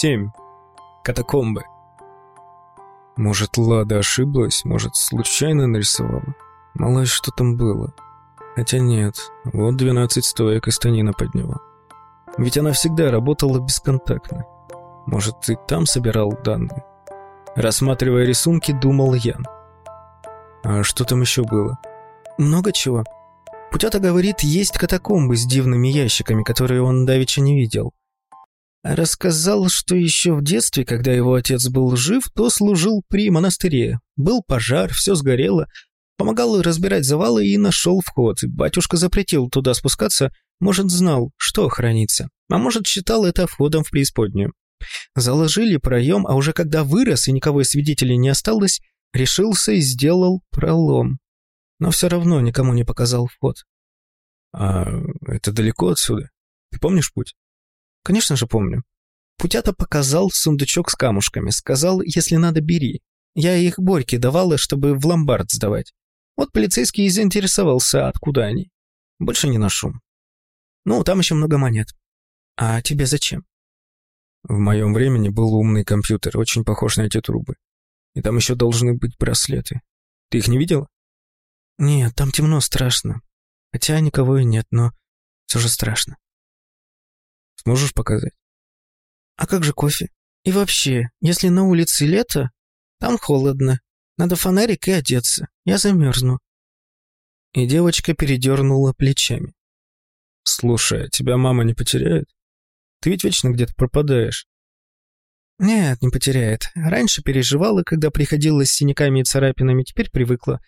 7. Катакомбы. Может, Лада ошиблась, может, случайно нарисовала. Мало ли, что там было. Хотя нет, вот 12 стоек и станина под него. Ведь она всегда работала бесконтактно. Может, и там собирал данные? Рассматривая рисунки, думал Ян. А что там еще было? Много чего. Путята говорит, есть катакомбы с дивными ящиками, которые он давеча не видел. Рассказал, что еще в детстве, когда его отец был жив, то служил при монастыре. Был пожар, все сгорело. Помогал разбирать завалы и нашел вход. Батюшка запретил туда спускаться, может, знал, что хранится. А может, считал это входом в преисподнюю. Заложили проем, а уже когда вырос и никого из свидетелей не осталось, решился и сделал пролом. Но все равно никому не показал вход. «А это далеко отсюда? Ты помнишь путь?» Конечно же помню. Путята показал сундучок с камушками, сказал, если надо, бери. Я их Борьке давала, чтобы в ломбард сдавать. Вот полицейский и заинтересовался, откуда они. Больше не ношу. Ну, там еще много монет. А тебе зачем? В моем времени был умный компьютер, очень похож на эти трубы. И там еще должны быть браслеты. Ты их не видела? Нет, там темно, страшно. Хотя никого и нет, но все же страшно. Сможешь показать? А как же кофе? И вообще, если на улице лето, там холодно. Надо фонарик и одеться. Я замерзну. И девочка передернула плечами. Слушай, а тебя мама не потеряет? Ты ведь вечно где-то пропадаешь. Нет, не потеряет. Раньше переживала, когда приходила с синяками и царапинами, теперь привыкла.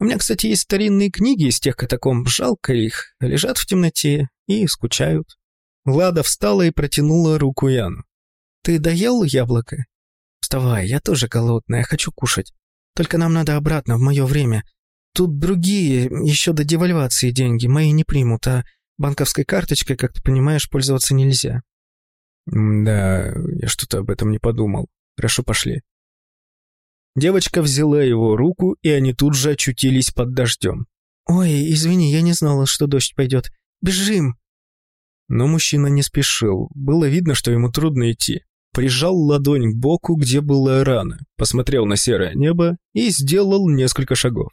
У меня, кстати, есть старинные книги из тех катакомб, жалко их, лежат в темноте и скучают. Лада встала и протянула руку Яну. «Ты доел яблоко?» «Вставай, я тоже голодная, хочу кушать. Только нам надо обратно, в мое время. Тут другие, еще до девальвации деньги, мои не примут, а банковской карточкой, как ты понимаешь, пользоваться нельзя». «Да, я что-то об этом не подумал. Хорошо, пошли». Девочка взяла его руку, и они тут же очутились под дождем. «Ой, извини, я не знала, что дождь пойдет. Бежим!» Но мужчина не спешил, было видно, что ему трудно идти. Прижал ладонь к боку, где была рана, посмотрел на серое небо и сделал несколько шагов.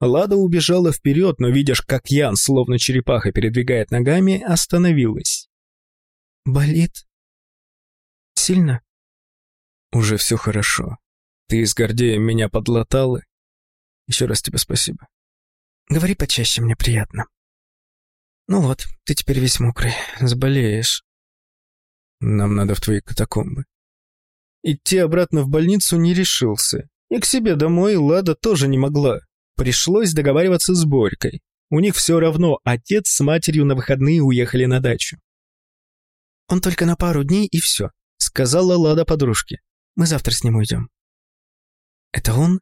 Лада убежала вперед, но, видишь, как Ян, словно черепаха, передвигает ногами, остановилась. «Болит? Сильно?» «Уже все хорошо. Ты с Гордеем меня подлатала. Еще раз тебе спасибо». «Говори почаще, мне приятно». «Ну вот, ты теперь весь мокрый, заболеешь». «Нам надо в твои катакомбы». Идти обратно в больницу не решился. И к себе домой Лада тоже не могла. Пришлось договариваться с Борькой. У них все равно отец с матерью на выходные уехали на дачу. «Он только на пару дней и все», — сказала Лада подружке. «Мы завтра с ним уйдем». «Это он?»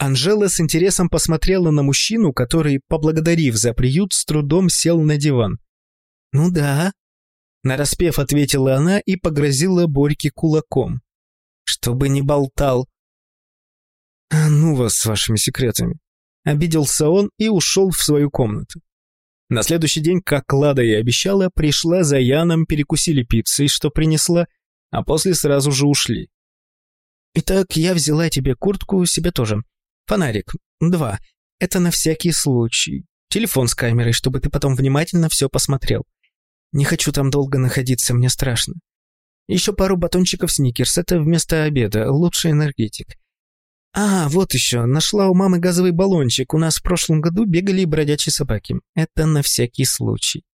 Анжела с интересом посмотрела на мужчину, который, поблагодарив за приют, с трудом сел на диван. «Ну да», — нараспев ответила она и погрозила Борьке кулаком. «Чтобы не болтал». «А ну вас с вашими секретами». Обиделся он и ушел в свою комнату. На следующий день, как Лада и обещала, пришла за Яном, перекусили пиццей, что принесла, а после сразу же ушли. «Итак, я взяла тебе куртку, себе тоже. Фонарик. Два. Это на всякий случай. Телефон с камерой, чтобы ты потом внимательно все посмотрел. Не хочу там долго находиться, мне страшно. Еще пару батончиков сникерс, это вместо обеда, лучший энергетик. А, вот еще, нашла у мамы газовый баллончик. У нас в прошлом году бегали бродячие собаки. Это на всякий случай.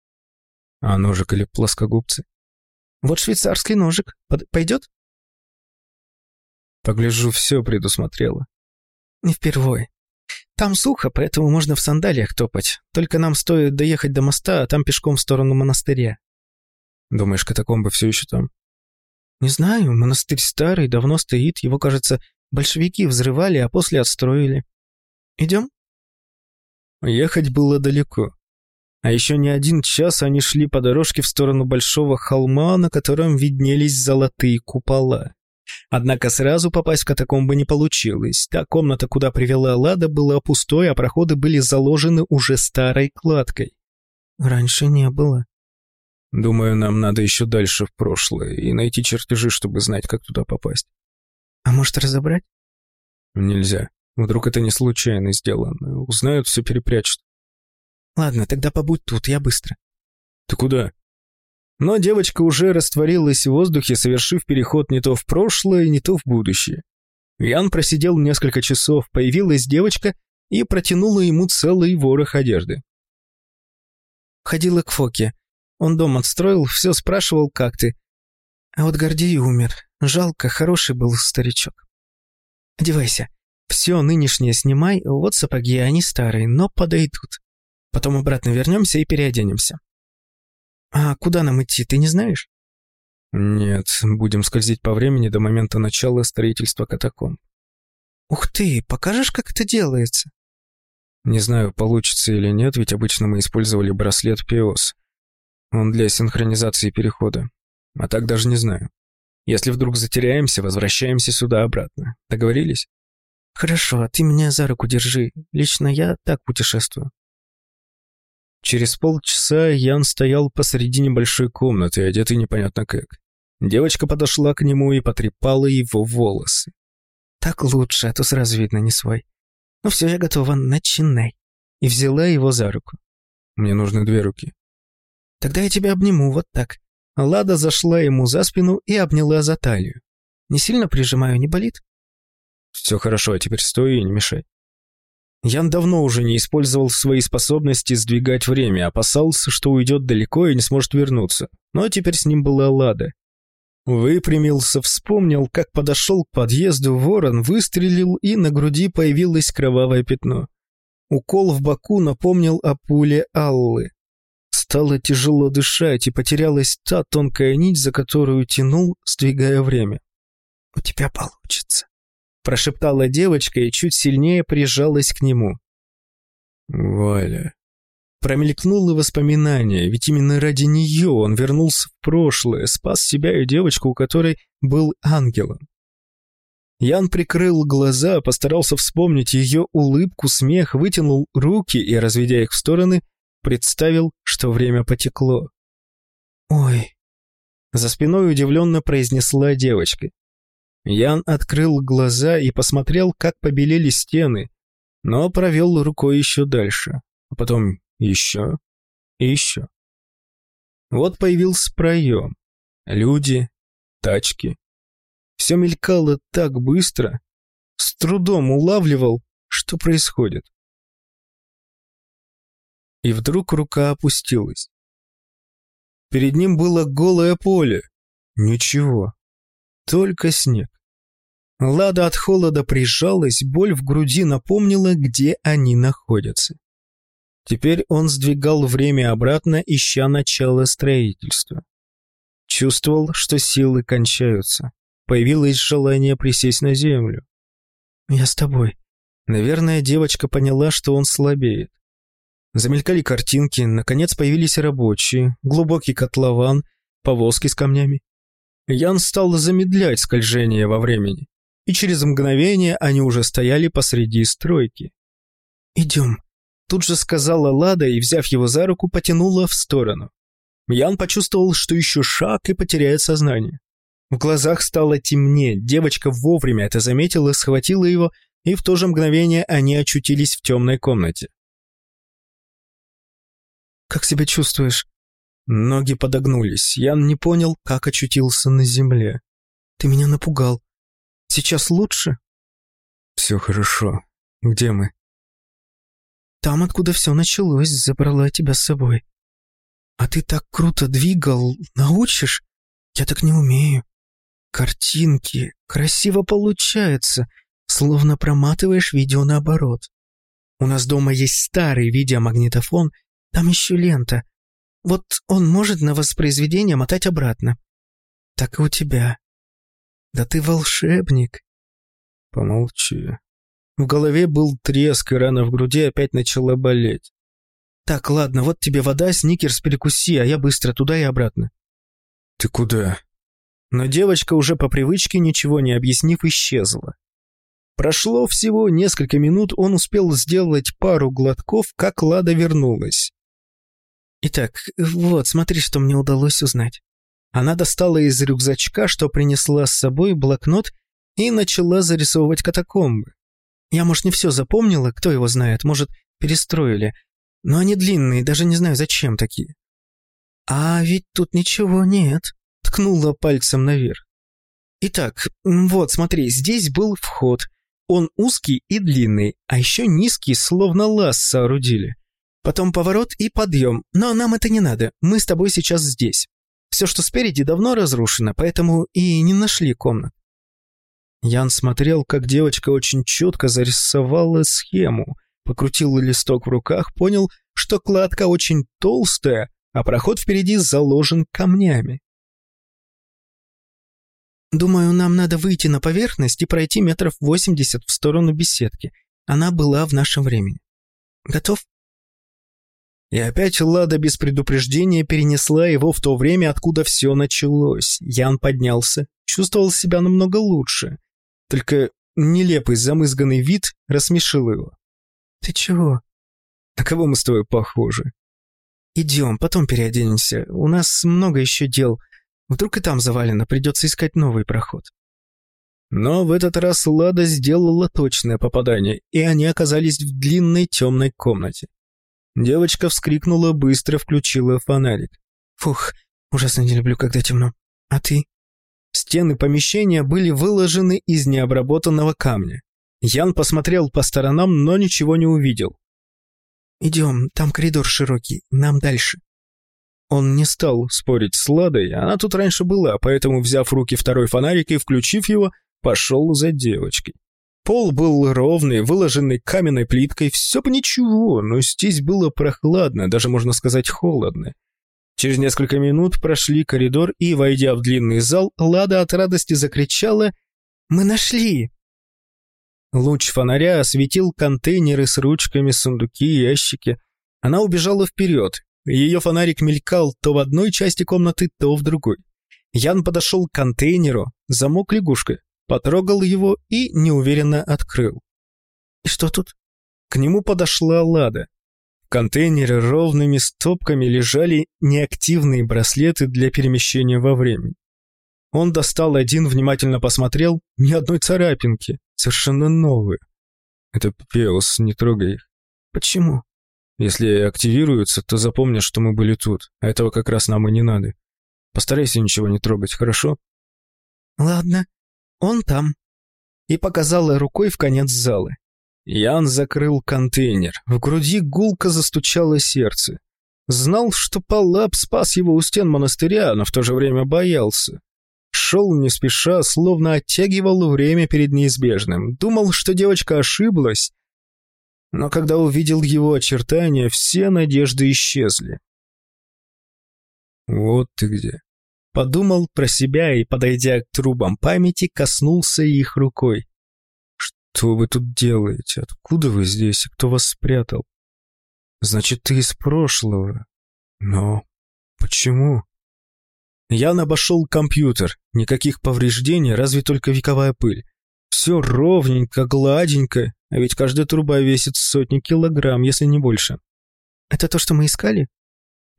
А ножик или плоскогубцы? Вот швейцарский ножик. Пойдет? Погляжу, все предусмотрела. Не впервой. Там сухо, поэтому можно в сандалиях топать. Только нам стоит доехать до моста, а там пешком в сторону монастыря. Думаешь, катакомбы все еще там? Не знаю, монастырь старый, давно стоит. Его, кажется, большевики взрывали, а после отстроили. Идем? Ехать было далеко. А еще не один час они шли по дорожке в сторону большого холма, на котором виднелись золотые купола. Однако сразу попасть в катакомбы не получилось. Та комната, куда привела Лада, была пустой, а проходы были заложены уже старой кладкой. Раньше не было. Думаю, нам надо еще дальше в прошлое и найти чертежи, чтобы знать, как туда попасть. А может, разобрать? Нельзя. Вдруг это не случайно сделано. Узнают, все перепрячут. Ладно, тогда побудь тут, я быстро. Ты куда? Но девочка уже растворилась в воздухе, совершив переход не то в прошлое, не то в будущее. Ян просидел несколько часов, появилась девочка и протянула ему целый ворох одежды. Ходила к Фоке. Он дом отстроил, все спрашивал, как ты. А вот Гордей умер. Жалко, хороший был старичок. Одевайся. Все нынешнее снимай, вот сапоги, они старые, но подойдут. Потом обратно вернемся и переоденемся. А куда нам идти, ты не знаешь? Нет, будем скользить по времени до момента начала строительства катакомб. Ух ты, покажешь, как это делается? Не знаю, получится или нет, ведь обычно мы использовали браслет Пиос. Он для синхронизации перехода. А так даже не знаю. Если вдруг затеряемся, возвращаемся сюда обратно. Договорились? Хорошо, а ты меня за руку держи. Лично я так путешествую. Через полчаса Ян стоял посреди небольшой комнаты, одетый непонятно как. Девочка подошла к нему и потрепала его волосы. «Так лучше, а то сразу видно не свой. Ну все, я готова, начинай». И взяла его за руку. «Мне нужны две руки». «Тогда я тебя обниму, вот так». Лада зашла ему за спину и обняла за талию. «Не сильно прижимаю, не болит?» «Все хорошо, а теперь стой и не мешай». Ян давно уже не использовал свои способности сдвигать время, опасался, что уйдет далеко и не сможет вернуться. Но теперь с ним была Лада. Выпрямился, вспомнил, как подошел к подъезду ворон, выстрелил, и на груди появилось кровавое пятно. Укол в боку напомнил о пуле Аллы. Стало тяжело дышать, и потерялась та тонкая нить, за которую тянул, сдвигая время. «У тебя получится», прошептала девочка и чуть сильнее прижалась к нему. «Валя...» Промелькнуло воспоминание, ведь именно ради нее он вернулся в прошлое, спас себя и девочку, у которой был ангелом. Ян прикрыл глаза, постарался вспомнить ее улыбку, смех, вытянул руки и, разведя их в стороны, представил, что время потекло. «Ой!» За спиной удивленно произнесла девочка. Ян открыл глаза и посмотрел, как побелели стены, но провел рукой еще дальше, а потом еще и еще. Вот появился проем. Люди, тачки. Все мелькало так быстро, с трудом улавливал, что происходит. И вдруг рука опустилась. Перед ним было голое поле. Ничего. Только снег. Лада от холода прижалась, боль в груди напомнила, где они находятся. Теперь он сдвигал время обратно, ища начало строительства. Чувствовал, что силы кончаются. Появилось желание присесть на землю. «Я с тобой». Наверное, девочка поняла, что он слабеет. Замелькали картинки, наконец появились рабочие, глубокий котлован, повозки с камнями. Ян стал замедлять скольжение во времени и через мгновение они уже стояли посреди стройки. «Идем», — тут же сказала Лада и, взяв его за руку, потянула в сторону. Ян почувствовал, что еще шаг и потеряет сознание. В глазах стало темнее, девочка вовремя это заметила, схватила его, и в то же мгновение они очутились в темной комнате. «Как себя чувствуешь?» Ноги подогнулись. Ян не понял, как очутился на земле. «Ты меня напугал. Сейчас лучше?» «Все хорошо. Где мы?» «Там, откуда все началось, забрала тебя с собой. А ты так круто двигал, научишь? Я так не умею. Картинки, красиво получается, словно проматываешь видео наоборот. У нас дома есть старый видеомагнитофон, там еще лента. Вот он может на воспроизведение мотать обратно. Так и у тебя. Да ты волшебник. Помолчи. В голове был треск, и рана в груди опять начала болеть. Так, ладно, вот тебе вода, сникерс перекуси, а я быстро туда и обратно. Ты куда? Но девочка уже по привычке, ничего не объяснив, исчезла. Прошло всего несколько минут, он успел сделать пару глотков, как Лада вернулась. Итак, вот, смотри, что мне удалось узнать. Она достала из рюкзачка, что принесла с собой, блокнот и начала зарисовывать катакомбы. Я, может, не все запомнила, кто его знает, может, перестроили. Но они длинные, даже не знаю, зачем такие. А ведь тут ничего нет. Ткнула пальцем наверх. Итак, вот, смотри, здесь был вход. Он узкий и длинный, а еще низкий, словно лаз соорудили. Потом поворот и подъем, но нам это не надо, мы с тобой сейчас здесь. Все, что спереди, давно разрушено, поэтому и не нашли комнат. Ян смотрел, как девочка очень четко зарисовала схему, покрутил листок в руках, понял, что кладка очень толстая, а проход впереди заложен камнями. «Думаю, нам надо выйти на поверхность и пройти метров восемьдесят в сторону беседки. Она была в нашем времени. Готов?» И опять Лада без предупреждения перенесла его в то время, откуда все началось. Ян поднялся, чувствовал себя намного лучше. Только нелепый замызганный вид рассмешил его. «Ты чего?» «На кого мы с тобой похожи?» «Идем, потом переоденемся. У нас много еще дел. Вдруг и там завалено, придется искать новый проход». Но в этот раз Лада сделала точное попадание, и они оказались в длинной темной комнате. Девочка вскрикнула, быстро включила фонарик. «Фух, ужасно не люблю, когда темно. А ты?» Стены помещения были выложены из необработанного камня. Ян посмотрел по сторонам, но ничего не увидел. «Идем, там коридор широкий, нам дальше». Он не стал спорить с Ладой, она тут раньше была, поэтому, взяв в руки второй фонарик и включив его, пошел за девочкой. Пол был ровный, выложенный каменной плиткой, все бы ничего, но здесь было прохладно, даже можно сказать холодно. Через несколько минут прошли коридор, и, войдя в длинный зал, Лада от радости закричала «Мы нашли!». Луч фонаря осветил контейнеры с ручками, сундуки ящики. Она убежала вперед. Ее фонарик мелькал то в одной части комнаты, то в другой. Ян подошел к контейнеру, замок лягушкой потрогал его и неуверенно открыл. «И что тут?» К нему подошла Лада. В контейнере ровными стопками лежали неактивные браслеты для перемещения во времени. Он достал один, внимательно посмотрел, ни одной царапинки, совершенно новые. «Это Пеос, не трогай их». «Почему?» «Если активируются, то запомнят, что мы были тут, а этого как раз нам и не надо. Постарайся ничего не трогать, хорошо?» «Ладно», «Он там», и показала рукой в конец зала. Ян закрыл контейнер. В груди гулко застучало сердце. Знал, что Палап спас его у стен монастыря, но в то же время боялся. Шел не спеша, словно оттягивал время перед неизбежным. Думал, что девочка ошиблась. Но когда увидел его очертания, все надежды исчезли. «Вот ты где», Подумал про себя и, подойдя к трубам памяти, коснулся их рукой. «Что вы тут делаете? Откуда вы здесь? Кто вас спрятал?» «Значит, ты из прошлого. Но почему?» Я обошел компьютер. Никаких повреждений, разве только вековая пыль. Все ровненько, гладенько, а ведь каждая труба весит сотни килограмм, если не больше. «Это то, что мы искали?»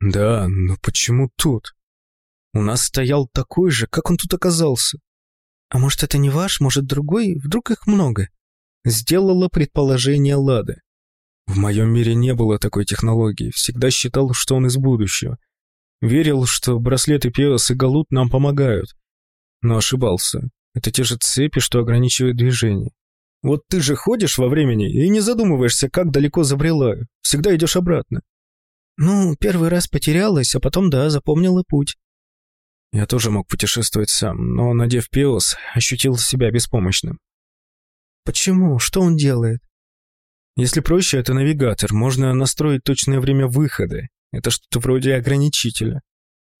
«Да, но почему тут?» У нас стоял такой же, как он тут оказался. А может, это не ваш, может, другой? Вдруг их много? Сделала предположение Лада. В моем мире не было такой технологии. Всегда считал, что он из будущего. Верил, что браслеты Пеос и Галут нам помогают. Но ошибался. Это те же цепи, что ограничивают движение. Вот ты же ходишь во времени и не задумываешься, как далеко забрела. Всегда идешь обратно. Ну, первый раз потерялась, а потом, да, запомнила путь. Я тоже мог путешествовать сам, но, надев пиос, ощутил себя беспомощным. Почему? Что он делает? Если проще, это навигатор. Можно настроить точное время выхода. Это что-то вроде ограничителя.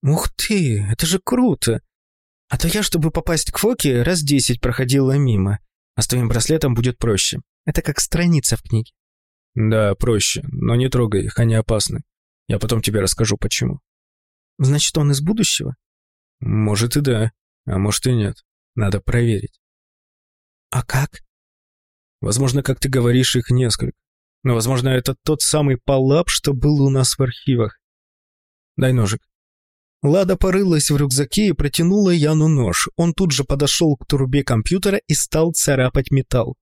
Ух ты, это же круто! А то я, чтобы попасть к Фоке, раз десять проходила мимо. А с твоим браслетом будет проще. Это как страница в книге. Да, проще, но не трогай их, они опасны. Я потом тебе расскажу, почему. Значит, он из будущего? Может и да, а может и нет. Надо проверить. А как? Возможно, как ты говоришь, их несколько. Но, возможно, это тот самый Палап, что был у нас в архивах. Дай ножик». Лада порылась в рюкзаке и протянула Яну нож. Он тут же подошел к трубе компьютера и стал царапать металл.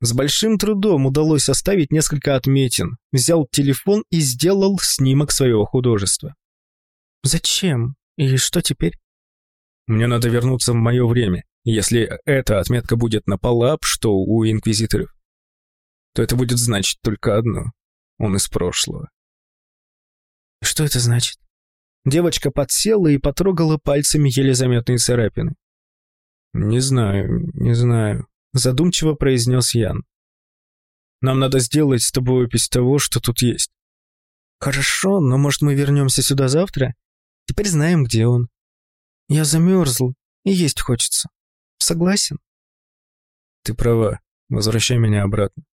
С большим трудом удалось оставить несколько отметин. Взял телефон и сделал снимок своего художества. «Зачем? И что теперь?» «Мне надо вернуться в мое время. Если эта отметка будет на палап, что у инквизиторов, то это будет значить только одно. Он из прошлого». «Что это значит?» Девочка подсела и потрогала пальцами еле заметные царапины. «Не знаю, не знаю», — задумчиво произнес Ян. «Нам надо сделать с тобой опись того, что тут есть». «Хорошо, но может мы вернемся сюда завтра? Теперь знаем, где он. Я замерзл, и есть хочется. Согласен?» «Ты права. Возвращай меня обратно».